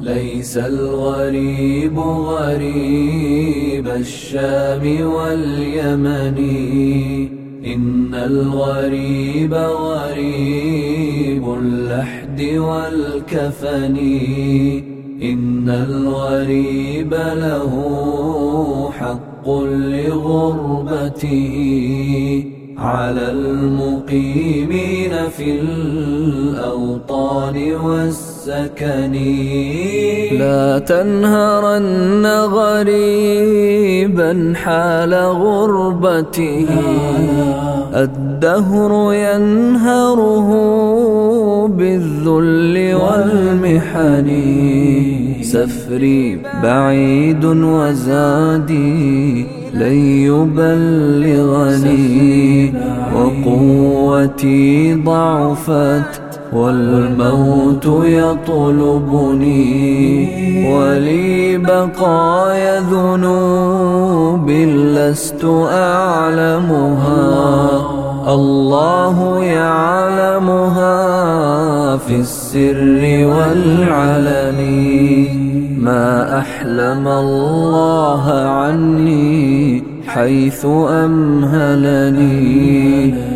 ليس الغريب غريب الشام واليمن. إن الغريب غريب اللحد والكفن. إن الغريب له حق لغربته. على المقيمين في الأوطان والسكن لا تنهرن غريبا حال غربته. الدهر ينهره بالذل والمحن. سفري بعيد وزادي. لن يبلغني وقوتي ضعفت والموت يطلبني ولي بقايا ذنوب لست أعلمها. الله يعلمها في السر والعلن. ما أحلم الله عني حيث أمهلني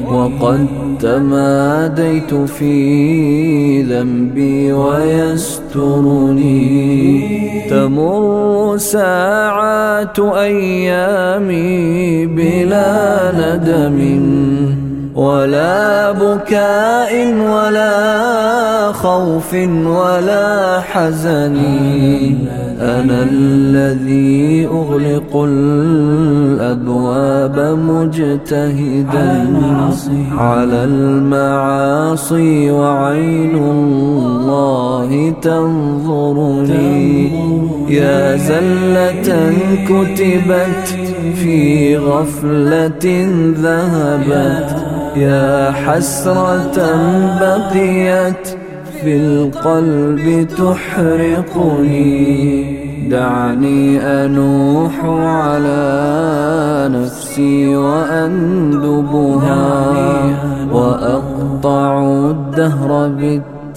وقد تماديت في ذنبي ويسترني. تمر ساعات أيامي بلا ندم. ولا بكاء ولا خوف ولا حزن. أنا الذي أغلق الأبواب مجتهدا على المعاصي وعين الله تنظرني. يا زلة كتبت في غفلة ذهبت. يا حسرة بقيت في القلب تحرقني. دعني أنوح على نفسي وأندبها وأقطع الدهر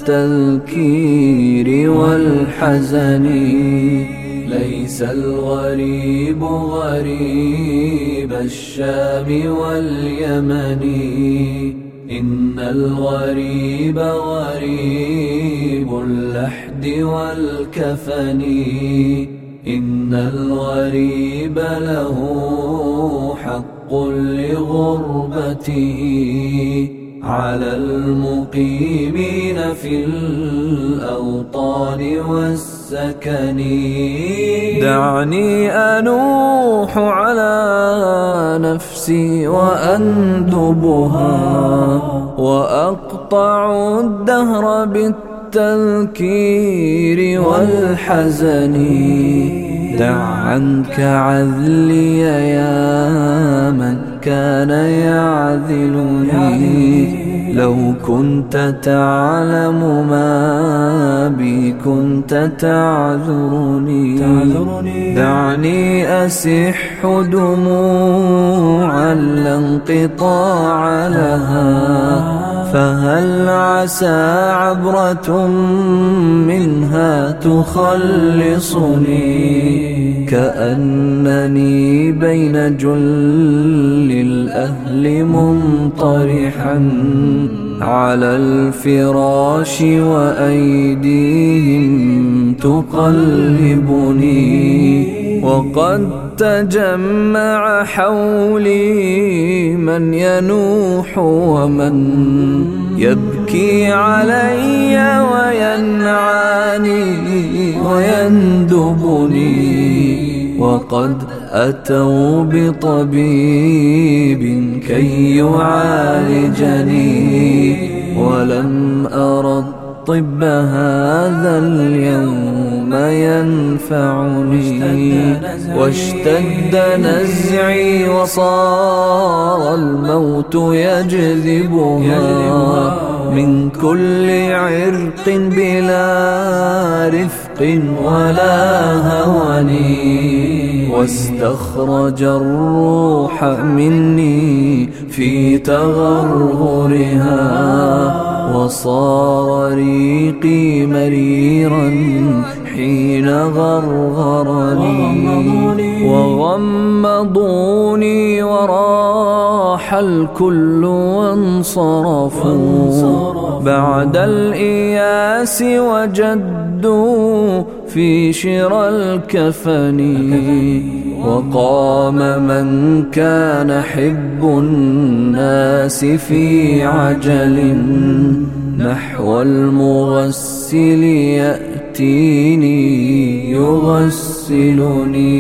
بالتذكير والحزن. ليس الغريب غريب الشام واليمن. إن الغريب غريب اللحد والكفن. إن الغريب له حق لغربته على المقيمين في الأوطان والسكن دعني أنوح على نفسي وأندبها وأقطع الدهر بالتذكير والحزن. دع عنك عذلي يا من كان يعذلني. لو كنت تعلم ما بي كنت تعذرني. دعني أسح دموعا لا انقطاع لها. فهل عسى عبرة منها تخلصني؟ كأنني بين جل الأهل منطرحا. على الفراش وأيديهم تقلبني وقد تجمع حولي من ينوح ومن يبكي علي وينعاني ويندبني وقد أتوا بطبيب كي يعالجني ولم أرى الطب هذا اليوم ينفعني. واشتد نزعي وصار الموت يجذبها. من كل عرق بلا رفق ولا هوني واستخرج الروح مني في تغرغرها. وصار ريقي مريرا حين غرغرني. وغمضوني وراح الكل وانصرفوا. بعد الإياس وجدوا في شرى الكفن وقام من كان حب الناس في عجل نحو المغسل يأتيني يغسلني.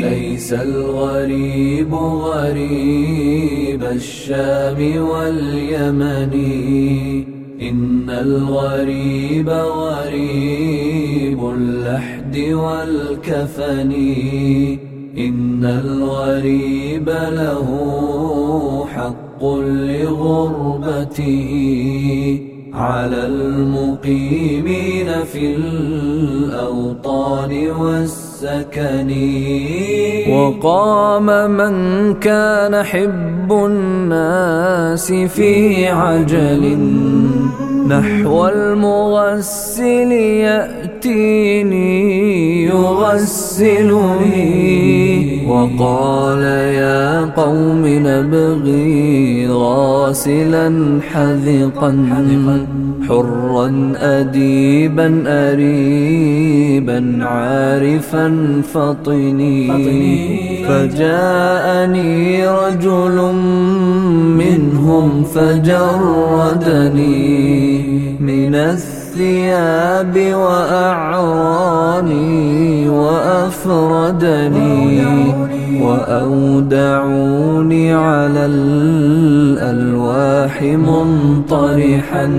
ليس الغريب غريب الشام واليمن. إن الغريب غريب اللحد والكفن. إن الغريب له حق لغربته. على المقيمين في الأوطان والسكن. وقام من كان حب الناس في عجل. نحو المغسل يأتيني يغسلني. وقال يا قوم نبغي غاسلا حذقا حرا أديبا أريبا عارفا فطني. فجاءني رجل منهم فجردني من الثياب وأعراني وأفردني وأودعوني على الألواح منطرحا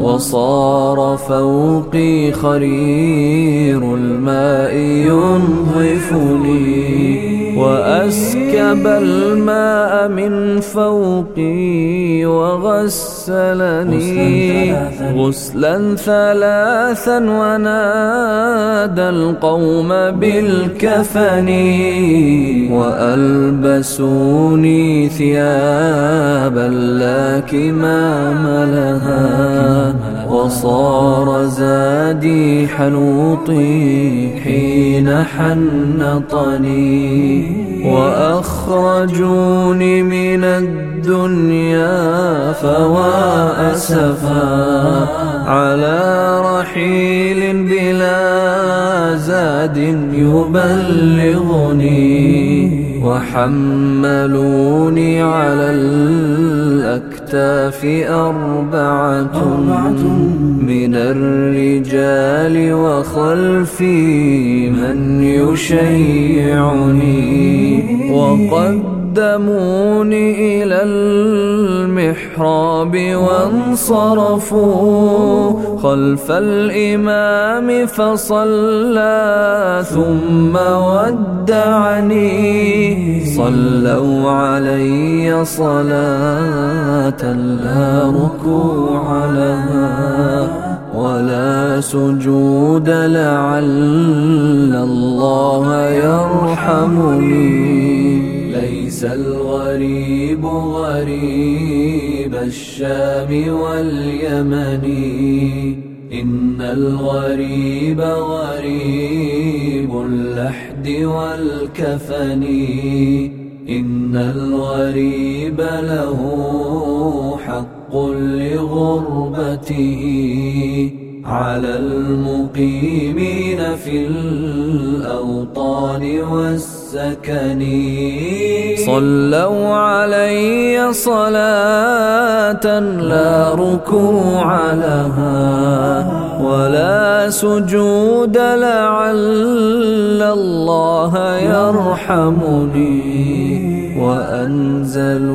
وصار فوقي خرير الماء ينظفني وأسكب الماء من فوقي وغسلني غسلا ثلاثا ونادى القوم بالكفن وألبسوني ثيابا لا كمام لها وصار زادي حنوطي حين حنطني وأخرجوني من الدنيا فوا أسفا على رحيل بلا زاد يبلغني وحملوني على الأكتاف أربعة من الرجال وخلفي من يشيعني وقدموني إلى المحراب وانصرفوا خلف الإمام فصلى ثم ودعني. صلوا علي صلاة لا ركوع لها ولا سجود لعل الله يرحمني. ليس الغريب غريب الشام واليمن. إن الغريب غريب اللحد والكفن. إن الغريب له حق لغربته. على المقيمين في الأوطان والسكن صلوا علي صلاة لا ركوع لها ولا سجود لعل الله يرحمني وأنزلوني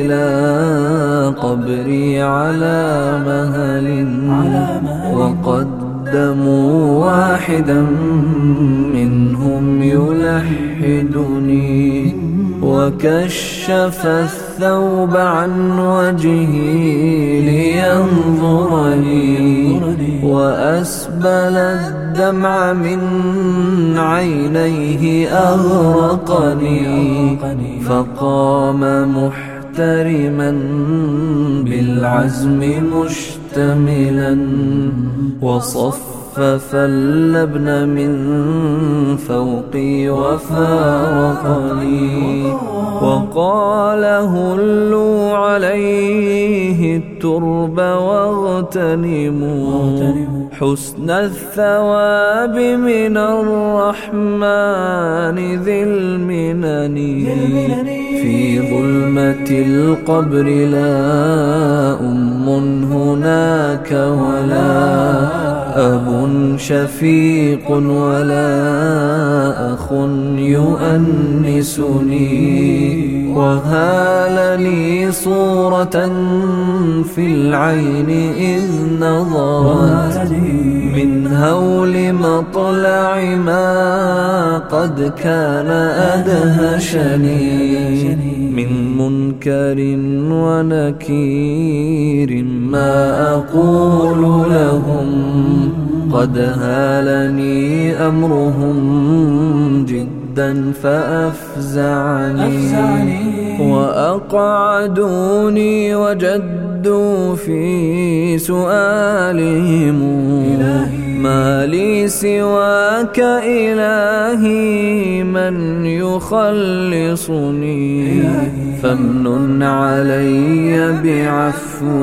إلى قبري على مهل وقدموا واحدا منهم يلحدني وكشف الثوب عن وجهي لينظرني وأسبل الدمع من عينيه أغرقني فقام محترما بالعزم مشتملا وصفف اللبن من فوقي وفارقني وقال هلوا عليه الترب واغتنموا حسن الثواب من الرحمن ذي المنن في ظلمة القبر لا أم هناك ولا أب شفيق ولا أخ يؤنسني. وهالني صورة في العين إذ نظرت. من هول مطلع ما قد كان أدهشني. من منكر ونكير ما أقول لهم قد هالني أمرهم جدا فأفزعني وأقعدوني وجدوا في سؤالهم ما لي سواك إلهي من يخلصني. فامن علي بعفو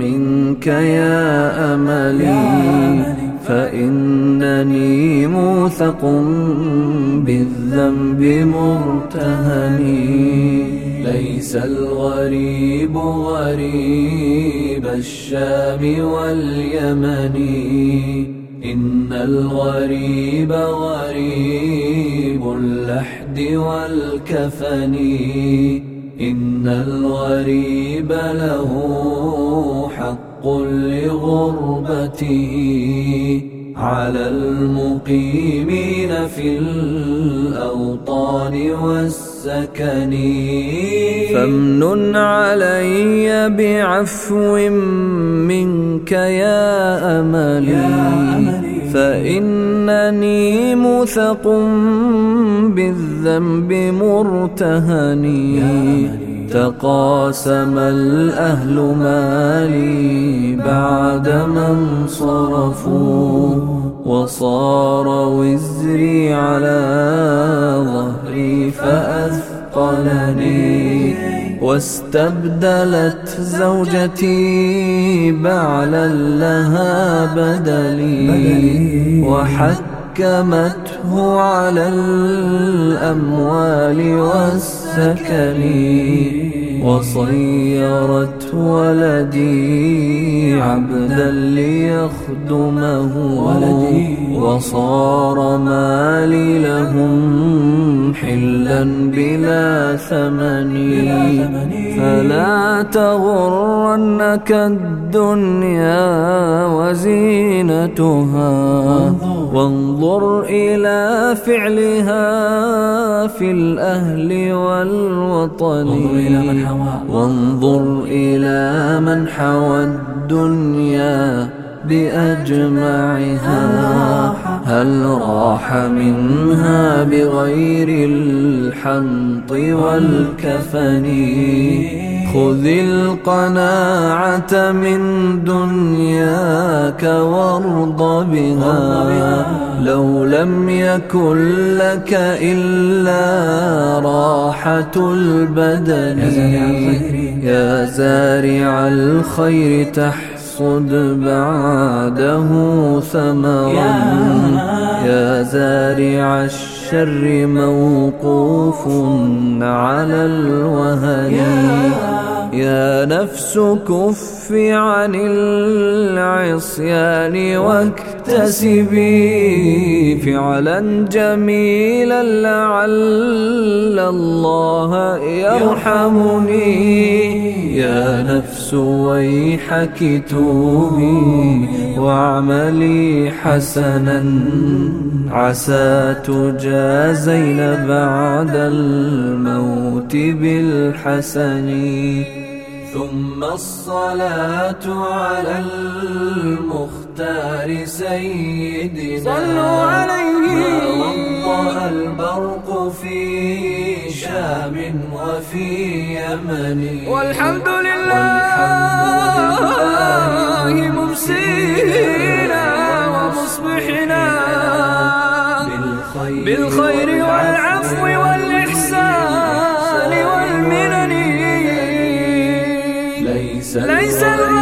منك يا أملي. فإنني موثق بالذنب مرتهني. ليس الغريب غريب الشام واليمن. إن الغريب غريب اللحد والكفن. إن الغريب له حق لغربته. على المقيمين في الأوطان والسكن فامنن علي بعفو منك يا أملي. فإنني موثق بالذنب مرتهني. تقاسم الأهل مالي بعد من صرفوا. وصار وزري على ظهري فأثقلني واستبدلت زوجتي بعلا لها بدلي وحكمته على الأموال والسكن. وصيرت ولدي عبدا ليخدمه وصار مالي لهم حلا بلا ثمن. فلا تغرنك الدنيا وزينتها وانظر إلى فعلها في الأهل والوطن وانظر إلى من حوى. الدنيا بأجمعها. هل راح منها بغير الحنط والكفن؟ خذ القناعة من دنياك وارض بها. لو لم يكن لك إلا راحة البدن. يا زارع الخير. تحصد بعده ثمرا. يا زارع الشر موقوف على الوهن. يا نفس كف عن العصيان واكتسبي فعلا جميلا لعل الله يرحمني. يا نفس ويحك توبي واعملي حسنا. عسى تجازين بعد الموت بالحسن. ثم الصلاة على المختار سيدنا صلوا عليه. ما وضأ البرق في شام وفي يمن. والحمد لله ممسينا ومصبحنا بالخير والعفو والإحسان ليس ليس